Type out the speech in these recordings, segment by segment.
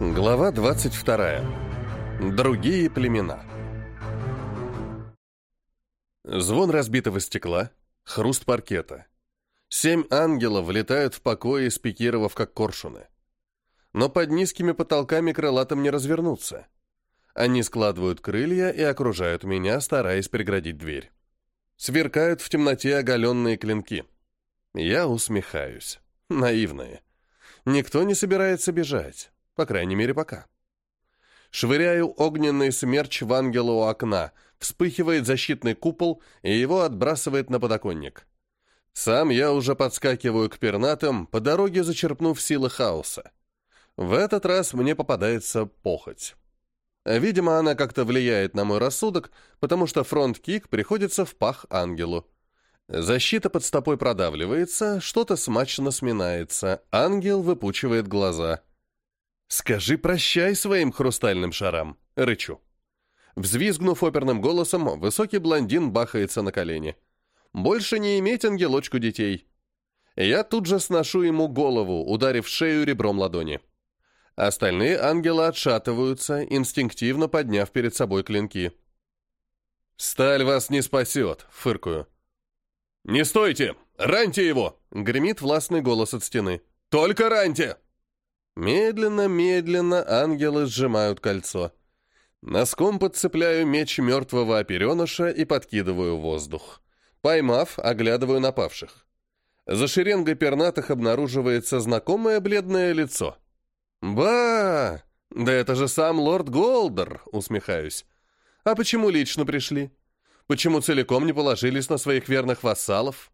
Глава 22. Другие племена. Звон разбитого стекла, хруст паркета. Семь ангелов влетают в покои, спикировав как коршуны. Но под низкими потолками крылатым не развернуться. Они складывают крылья и окружают меня, стараясь преградить дверь. Сверкают в темноте оголенные клинки. Я усмехаюсь. Наивные. Никто не собирается бежать. По крайней мере, пока. Швыряю огненный смерч в ангела у окна, вспыхивает защитный купол, и его отбрасывает на подоконник. Сам я уже подскакиваю к пернатым, по дороге зачерпнув силы хаоса. В этот раз мне попадается похоть. Видимо, она как-то влияет на мой рассудок, потому что фронт-кик приходится в пах ангелу. Защита под стопой продавливается, что-то смачно сминается, ангел выпучивает глаза — «Скажи прощай своим хрустальным шарам!» — рычу. Взвизгнув оперным голосом, высокий блондин бахается на колени. «Больше не иметь ангелочку детей!» Я тут же сношу ему голову, ударив шею ребром ладони. Остальные ангелы отшатываются, инстинктивно подняв перед собой клинки. «Сталь вас не спасет!» — фыркую. «Не стойте! Раньте его!» — гремит властный голос от стены. «Только раньте!» Медленно-медленно ангелы сжимают кольцо. Носком подцепляю меч мертвого опереныша и подкидываю воздух. Поймав, оглядываю напавших. За шеренгой пернатых обнаруживается знакомое бледное лицо. «Ба! Да это же сам лорд Голдер!» — усмехаюсь. «А почему лично пришли? Почему целиком не положились на своих верных вассалов?»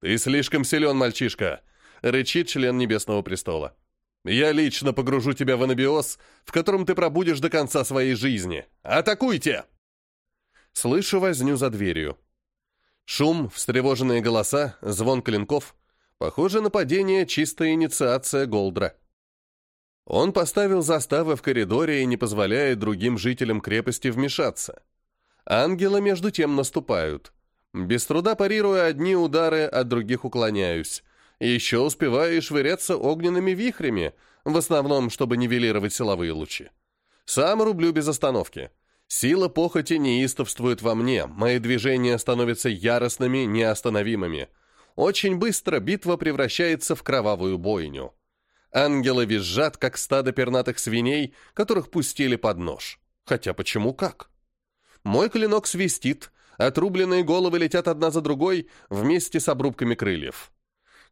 «Ты слишком силен, мальчишка!» — рычит член Небесного престола. Я лично погружу тебя в анабиоз, в котором ты пробудешь до конца своей жизни. Атакуйте!» Слышу возню за дверью. Шум, встревоженные голоса, звон клинков. Похоже, нападение — чистая инициация Голдра. Он поставил заставы в коридоре и не позволяет другим жителям крепости вмешаться. Ангелы между тем наступают. Без труда парируя одни удары, от других уклоняюсь. Еще успеваю швыряться огненными вихрями, в основном, чтобы нивелировать силовые лучи. Сам рублю без остановки. Сила похоти неистовствует во мне, мои движения становятся яростными, неостановимыми. Очень быстро битва превращается в кровавую бойню. Ангелы визжат, как стадо пернатых свиней, которых пустили под нож. Хотя почему как? Мой клинок свистит, отрубленные головы летят одна за другой вместе с обрубками крыльев.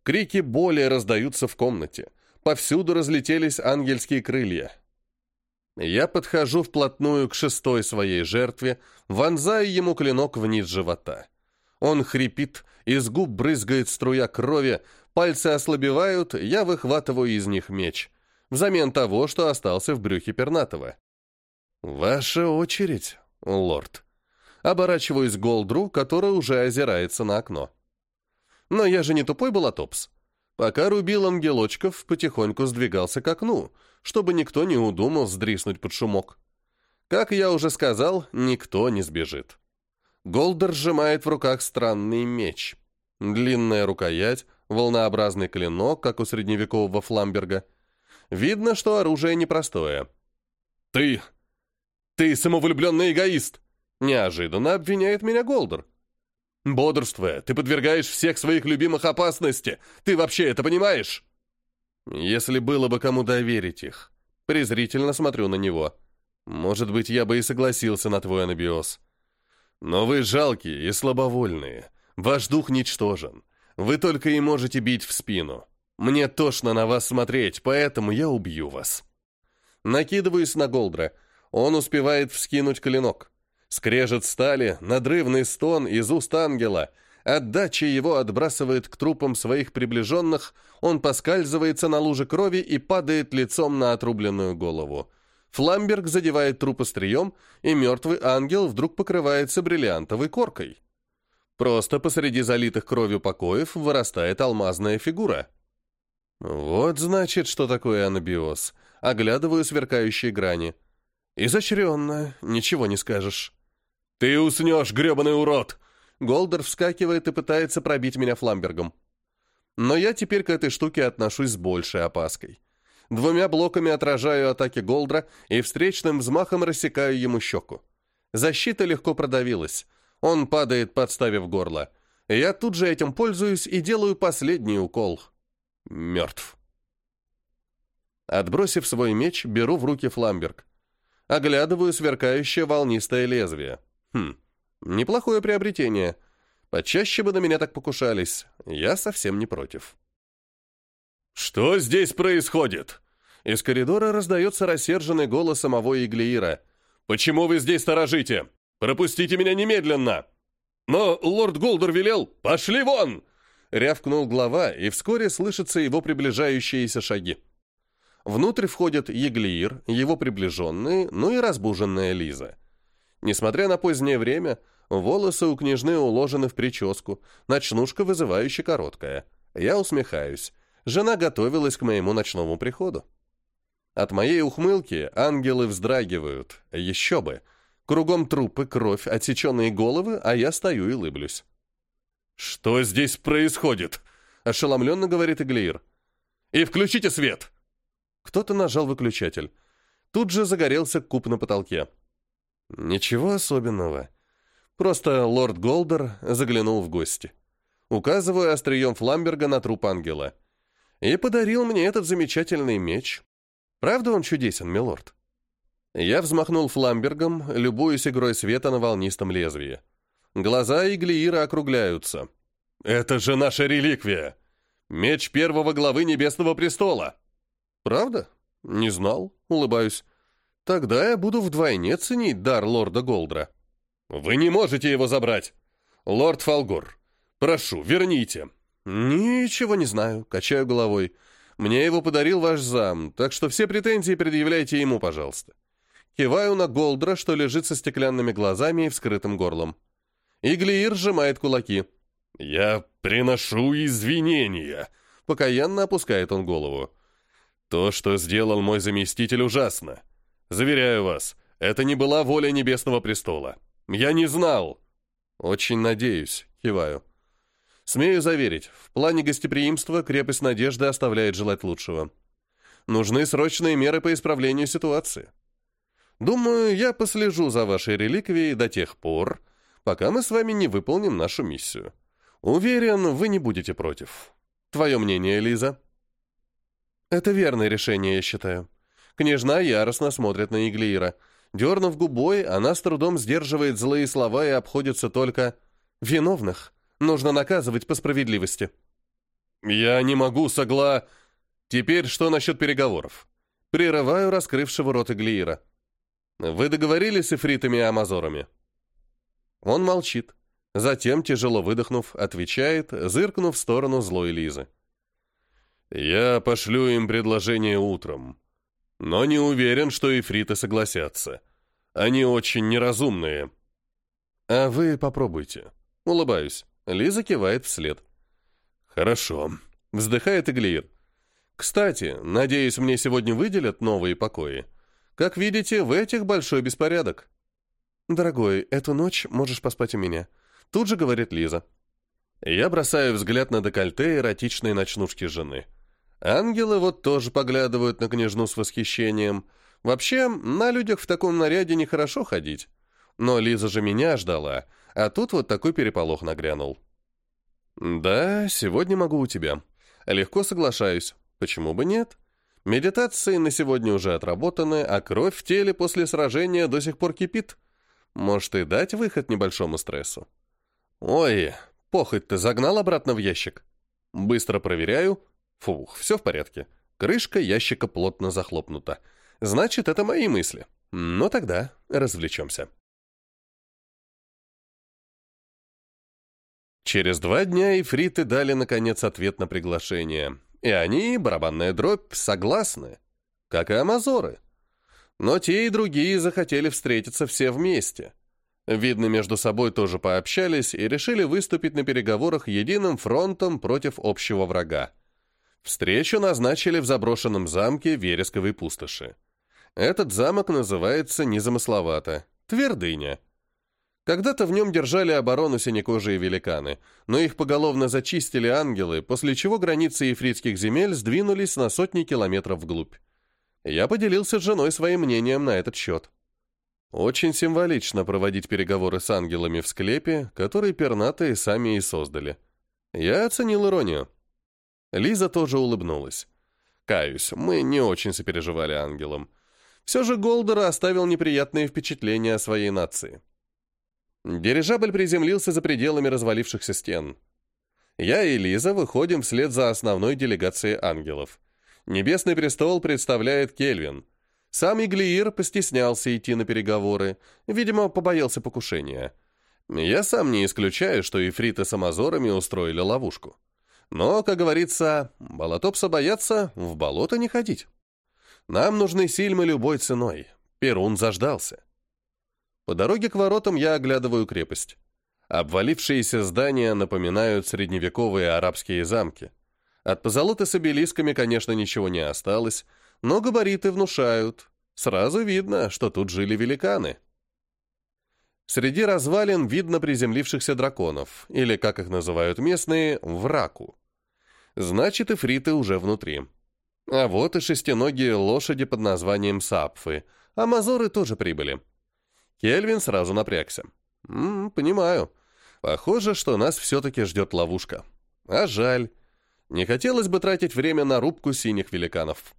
Крики боли раздаются в комнате. Повсюду разлетелись ангельские крылья. Я подхожу вплотную к шестой своей жертве, вонзаю ему клинок вниз живота. Он хрипит, из губ брызгает струя крови, пальцы ослабевают, я выхватываю из них меч, взамен того, что остался в брюхе пернатого. «Ваша очередь, лорд». Оборачиваюсь к Голдру, который уже озирается на окно. Но я же не тупой балатопс. Пока рубил ангелочков, потихоньку сдвигался к окну, чтобы никто не удумал сдриснуть под шумок. Как я уже сказал, никто не сбежит. Голдер сжимает в руках странный меч. Длинная рукоять, волнообразный клинок, как у средневекового фламберга. Видно, что оружие непростое. «Ты! Ты самовлюбленный эгоист!» Неожиданно обвиняет меня Голдер. Бодрствуя, ты подвергаешь всех своих любимых опасности. Ты вообще это понимаешь? Если было бы кому доверить их. Презрительно смотрю на него. Может быть, я бы и согласился на твой анабиоз. Но вы жалкие и слабовольные. Ваш дух ничтожен. Вы только и можете бить в спину. Мне тошно на вас смотреть, поэтому я убью вас. Накидываюсь на Голдра. Он успевает вскинуть клинок. Скрежет стали, надрывный стон из уст ангела. Отдача его отбрасывает к трупам своих приближенных, он поскальзывается на луже крови и падает лицом на отрубленную голову. Фламберг задевает труп острием, и мертвый ангел вдруг покрывается бриллиантовой коркой. Просто посреди залитых кровью покоев вырастает алмазная фигура. Вот значит, что такое анабиоз. Оглядываю сверкающие грани. Изощренно, ничего не скажешь. «Ты уснешь, гребаный урод!» Голдер вскакивает и пытается пробить меня фламбергом. Но я теперь к этой штуке отношусь с большей опаской. Двумя блоками отражаю атаки Голдра и встречным взмахом рассекаю ему щеку. Защита легко продавилась. Он падает, подставив горло. Я тут же этим пользуюсь и делаю последний укол. Мертв. Отбросив свой меч, беру в руки фламберг. Оглядываю сверкающее волнистое лезвие. Хм, неплохое приобретение. Почаще бы на меня так покушались. Я совсем не против. «Что здесь происходит?» Из коридора раздается рассерженный голос самого Иглиира. «Почему вы здесь сторожите? Пропустите меня немедленно!» «Но лорд Голдер велел, пошли вон!» Рявкнул глава, и вскоре слышатся его приближающиеся шаги. Внутрь входят Еглиир, его приближенные, ну и разбуженная Лиза. Несмотря на позднее время, волосы у княжны уложены в прическу, ночнушка вызывающе короткая. Я усмехаюсь. Жена готовилась к моему ночному приходу. От моей ухмылки ангелы вздрагивают. Еще бы. Кругом трупы, кровь, отсеченные головы, а я стою и улыблюсь. «Что здесь происходит?» — ошеломленно говорит Иглир. «И включите свет!» Кто-то нажал выключатель. Тут же загорелся куб на потолке. Ничего особенного. Просто лорд Голдер заглянул в гости. Указываю острием Фламберга на труп ангела — и подарил мне этот замечательный меч. Правда он чудесен, милорд?» Я взмахнул фламбергом, любуясь игрой света на волнистом лезвии. Глаза Иглиира округляются. «Это же наша реликвия! Меч первого главы Небесного Престола!» «Правда? Не знал», — улыбаюсь. «Тогда я буду вдвойне ценить дар лорда Голдра». «Вы не можете его забрать! Лорд Фалгор, прошу, верните!» «Ничего не знаю», — качаю головой. «Мне его подарил ваш зам, так что все претензии предъявляйте ему, пожалуйста». Киваю на Голдра, что лежит со стеклянными глазами и вскрытым горлом. Иглиир сжимает кулаки. «Я приношу извинения», — покаянно опускает он голову. «То, что сделал мой заместитель, ужасно. Заверяю вас, это не была воля Небесного Престола. Я не знал». «Очень надеюсь», — киваю. Смею заверить, в плане гостеприимства крепость Надежды оставляет желать лучшего. Нужны срочные меры по исправлению ситуации. Думаю, я послежу за вашей реликвией до тех пор, пока мы с вами не выполним нашу миссию. Уверен, вы не будете против. Твое мнение, Лиза? Это верное решение, я считаю. Княжна яростно смотрит на Иглиира. Дернув губой, она с трудом сдерживает злые слова и обходится только «виновных», Нужно наказывать по справедливости». «Я не могу, согла...» «Теперь что насчет переговоров?» Прерываю раскрывшего рот Иглиира. «Вы договорились с эфритами и амазорами?» Он молчит. Затем, тяжело выдохнув, отвечает, зыркнув в сторону злой Лизы. «Я пошлю им предложение утром, но не уверен, что эфриты согласятся. Они очень неразумные». «А вы попробуйте». Улыбаюсь. Лиза кивает вслед. «Хорошо», — вздыхает Иглир. «Кстати, надеюсь, мне сегодня выделят новые покои. Как видите, в этих большой беспорядок». «Дорогой, эту ночь можешь поспать у меня», — тут же говорит Лиза. Я бросаю взгляд на декольте эротичной ночнушки жены. Ангелы вот тоже поглядывают на княжну с восхищением. Вообще, на людях в таком наряде нехорошо ходить. Но Лиза же меня ждала, а тут вот такой переполох нагрянул. «Да, сегодня могу у тебя. Легко соглашаюсь. Почему бы нет? Медитации на сегодня уже отработаны, а кровь в теле после сражения до сих пор кипит. Может и дать выход небольшому стрессу. Ой, похоть ты загнал обратно в ящик. Быстро проверяю. Фух, все в порядке. Крышка ящика плотно захлопнута. Значит, это мои мысли. Ну тогда развлечемся. Через два дня ифриты дали, наконец, ответ на приглашение. И они, барабанная дробь, согласны. Как и амазоры. Но те и другие захотели встретиться все вместе. Видно, между собой тоже пообщались и решили выступить на переговорах единым фронтом против общего врага. Встречу назначили в заброшенном замке Вересковой пустоши. Этот замок называется незамысловато – Твердыня – Когда-то в нем держали оборону синекожие великаны, но их поголовно зачистили ангелы, после чего границы ефритских земель сдвинулись на сотни километров вглубь. Я поделился с женой своим мнением на этот счет. Очень символично проводить переговоры с ангелами в склепе, который пернатые сами и создали. Я оценил иронию. Лиза тоже улыбнулась. Каюсь, мы не очень сопереживали ангелам. Все же Голдер оставил неприятные впечатления о своей нации. Дирижабль приземлился за пределами развалившихся стен. Я и Лиза выходим вслед за основной делегацией ангелов. Небесный престол представляет Кельвин. Сам Иглиир постеснялся идти на переговоры, видимо, побоялся покушения. Я сам не исключаю, что ифриты с амазорами устроили ловушку. Но, как говорится, болотопса боятся, в болото не ходить. Нам нужны сильмы любой ценой. Перун заждался. По дороге к воротам я оглядываю крепость. Обвалившиеся здания напоминают средневековые арабские замки. От позолоты с обелисками, конечно, ничего не осталось, но габариты внушают. Сразу видно, что тут жили великаны. Среди развалин видно приземлившихся драконов, или, как их называют местные, враку. Значит, эфриты уже внутри. А вот и шестиногие лошади под названием сапфы. А мазоры тоже прибыли. Кельвин сразу напрягся. «М -м, «Понимаю. Похоже, что нас все-таки ждет ловушка. А жаль. Не хотелось бы тратить время на рубку синих великанов».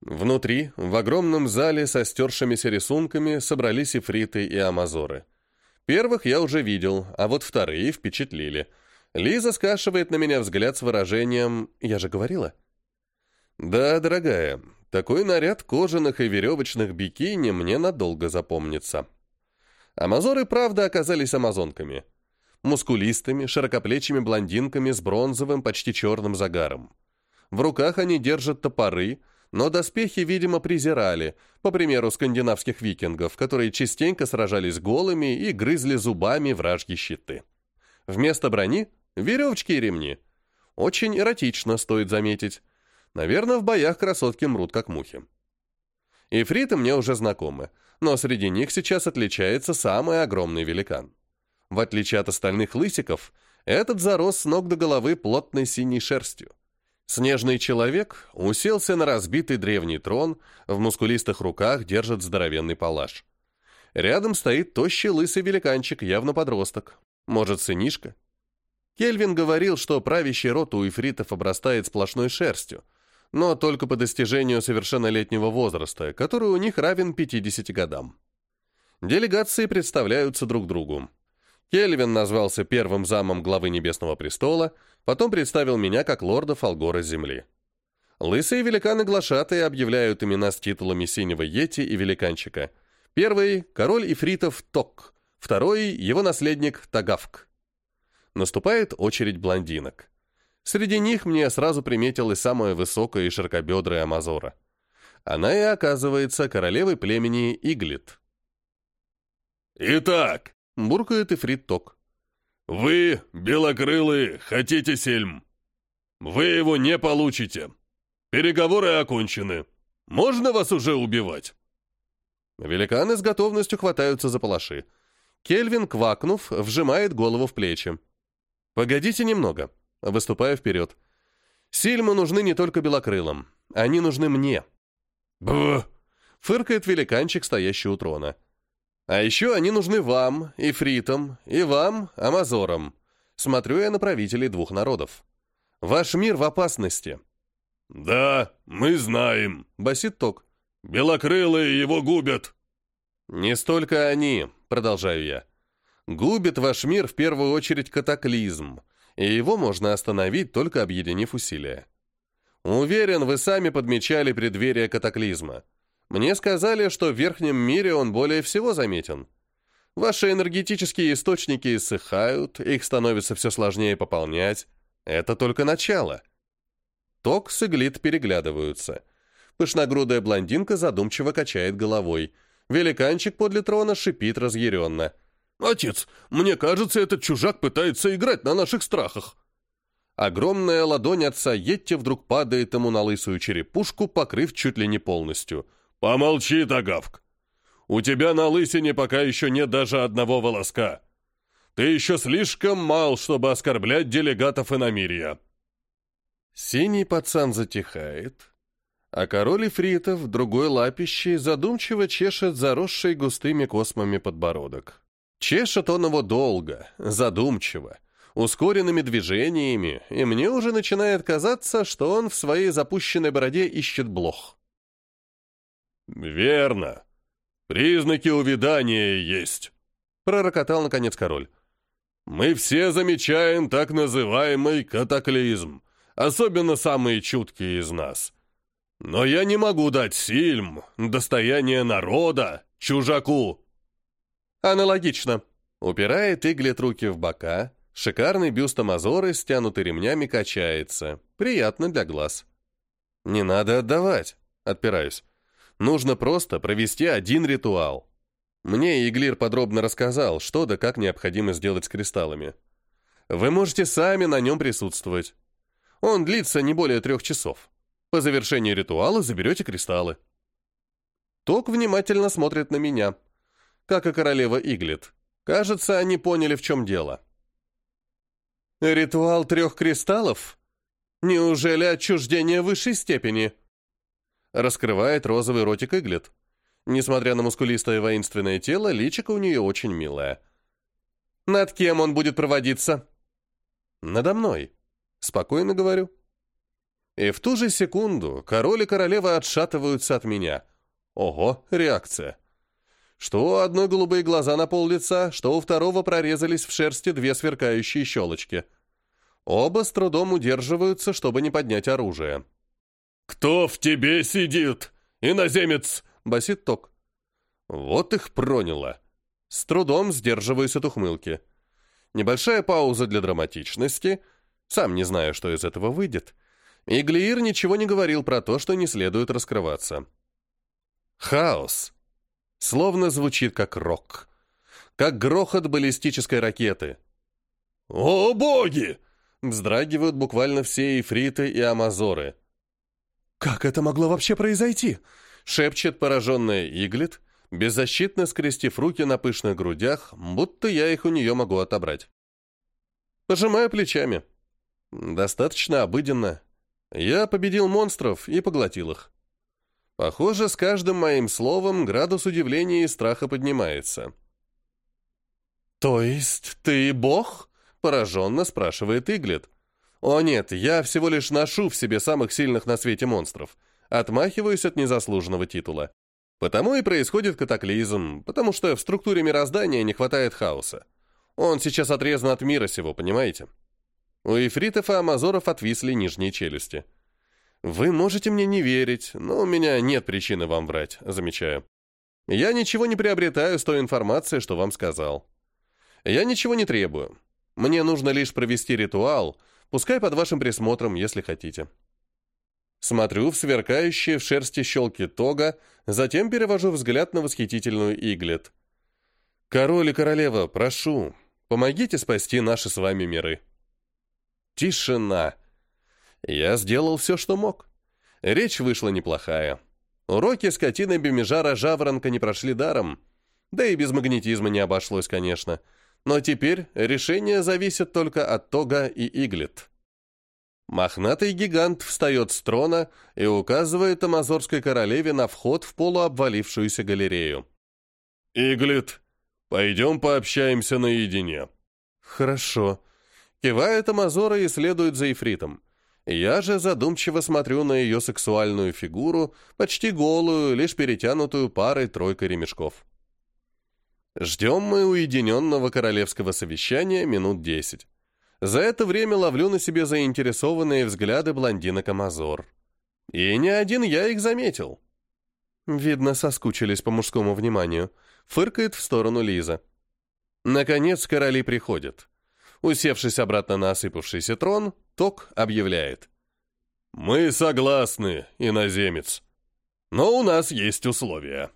Внутри, в огромном зале со стершимися рисунками, собрались ифриты и амазоры. Первых я уже видел, а вот вторые впечатлили. Лиза скашивает на меня взгляд с выражением «Я же говорила». «Да, дорогая, такой наряд кожаных и веревочных бикини мне надолго запомнится». Амазоры, правда, оказались амазонками. Мускулистыми, широкоплечими блондинками с бронзовым, почти черным загаром. В руках они держат топоры, но доспехи, видимо, презирали, по примеру скандинавских викингов, которые частенько сражались голыми и грызли зубами вражьи щиты. Вместо брони — веревочки и ремни. Очень эротично, стоит заметить. Наверное, в боях красотки мрут, как мухи. Ифриты мне уже знакомы, но среди них сейчас отличается самый огромный великан. В отличие от остальных лысиков, этот зарос с ног до головы плотной синей шерстью. Снежный человек уселся на разбитый древний трон, в мускулистых руках держит здоровенный палаш. Рядом стоит тощий лысый великанчик, явно подросток. Может, сынишка? Кельвин говорил, что правящий рот у ифритов обрастает сплошной шерстью, но только по достижению совершеннолетнего возраста, который у них равен 50 годам. Делегации представляются друг другу. Кельвин назвался первым замом главы Небесного престола, потом представил меня как лорда Фолгора Земли. Лысые великаны-глашатые объявляют имена с титулами Синего Йети и Великанчика. Первый — король Ифритов Ток, второй — его наследник Тагавк. Наступает очередь блондинок. Среди них мне сразу приметилась самая высокая и широкобедрая Амазора. Она и оказывается королевой племени Иглит. «Итак, Буркает Ифрит Ток. «Вы, белокрылые, хотите сельм. Вы его не получите. Переговоры окончены. Можно вас уже убивать?» Великаны с готовностью хватаются за палаши. Кельвин, квакнув, вжимает голову в плечи. «Погодите немного», — выступая вперед. «Сильмы нужны не только белокрылым. Они нужны мне». «Б!» — фыркает великанчик, стоящий у трона. А еще они нужны вам, Ифритам, и вам, Амазорам. Смотрю я на правителей двух народов. Ваш мир в опасности. Да, мы знаем, басит Ток. Белокрылые его губят. Не столько они, продолжаю я. Губит ваш мир в первую очередь катаклизм, и его можно остановить, только объединив усилия. Уверен, вы сами подмечали преддверие катаклизма. Мне сказали, что в верхнем мире он более всего заметен. Ваши энергетические источники иссыхают, их становится все сложнее пополнять. Это только начало. Ток с Иглит переглядываются. Пышногрудая блондинка задумчиво качает головой. Великанчик подле трона шипит разъяренно. «Отец, мне кажется, этот чужак пытается играть на наших страхах». Огромная ладонь отца Йетти вдруг падает ему на лысую черепушку, покрыв чуть ли не полностью – «Помолчи, Тагавк! У тебя на лысине пока еще нет даже одного волоска. Ты еще слишком мал, чтобы оскорблять делегатов иномирья». Синий пацан затихает, а король Ифритов, другой лапищей, задумчиво чешет заросший густыми космами подбородок. Чешет он его долго, задумчиво, ускоренными движениями, и мне уже начинает казаться, что он в своей запущенной бороде ищет блох. «Верно. Признаки увядания есть», — пророкотал наконец король. «Мы все замечаем так называемый катаклизм, особенно самые чуткие из нас. Но я не могу дать сильм, достояние народа, чужаку». «Аналогично», — упирает Иглет руки в бока, шикарный бюст Амазоры, стянутый ремнями, качается. Приятно для глаз. «Не надо отдавать», — отпираюсь. «Нужно просто провести один ритуал». Мне Иглир подробно рассказал, что да как необходимо сделать с кристаллами. Вы можете сами на нем присутствовать. Он длится не более трех часов. По завершении ритуала заберете кристаллы. Ток внимательно смотрит на меня, как и королева Иглит. Кажется, они поняли, в чем дело. «Ритуал трех кристаллов? Неужели отчуждение высшей степени?» Раскрывает розовый ротик Иглит. Несмотря на мускулистое воинственное тело, личико у нее очень милое. «Над кем он будет проводиться?» «Надо мной», — спокойно говорю. И в ту же секунду король и королева отшатываются от меня. Ого, реакция. Что у одной голубые глаза на пол лица, что у второго прорезались в шерсти две сверкающие щелочки. Оба с трудом удерживаются, чтобы не поднять оружие. «Кто в тебе сидит, иноземец?» — басит Ток. Вот их проняло. С трудом сдерживаюсь от ухмылки. Небольшая пауза для драматичности. Сам не знаю, что из этого выйдет. И Глиир ничего не говорил про то, что не следует раскрываться. Хаос. Словно звучит как рок. Как грохот баллистической ракеты. «О, боги!» Вздрагивают буквально все эфриты и амазоры. «Как это могло вообще произойти?» шепчет пораженная Иглит, беззащитно скрестив руки на пышных грудях, будто я их у нее могу отобрать. Пожимаю плечами. Достаточно обыденно. Я победил монстров и поглотил их. Похоже, с каждым моим словом градус удивления и страха поднимается. «То есть ты бог?» — пораженно спрашивает Иглет. «О нет, я всего лишь ношу в себе самых сильных на свете монстров. Отмахиваюсь от незаслуженного титула. Потому и происходит катаклизм, потому что в структуре мироздания не хватает хаоса. Он сейчас отрезан от мира сего, понимаете? У ифритов и амазоров отвисли нижние челюсти. Вы можете мне не верить, но у меня нет причины вам врать, замечаю. Я ничего не приобретаю с той информацией, что вам сказал. Я ничего не требую. Мне нужно лишь провести ритуал, пускай под вашим присмотром, если хотите. Смотрю в сверкающие в шерсти щелки тога, затем перевожу взгляд на восхитительную иглет. «Король и королева, прошу, помогите спасти наши с вами миры». Тишина. Я сделал все, что мог. Речь вышла неплохая. Уроки скотины Бемижара Жаворонка не прошли даром. Да и без магнетизма не обошлось, конечно. Но теперь решение зависит только от Тога и Иглет. Мохнатый гигант встает с трона и указывает амазорской королеве на вход в полуобвалившуюся галерею. «Иглит, пойдем пообщаемся наедине». «Хорошо». Кивает Амазора и следует за Ифритом. Я же задумчиво смотрю на ее сексуальную фигуру, почти голую, лишь перетянутую парой-тройкой ремешков. Ждем мы уединенного королевского совещания минут десять. За это время ловлю на себе заинтересованные взгляды блондинок Амазор. И не один я их заметил. Видно, соскучились по мужскому вниманию. Фыркает в сторону Лиза. Наконец короли приходят. Усевшись обратно на осыпавшийся трон, Ток объявляет. «Мы согласны, иноземец. Но у нас есть условия».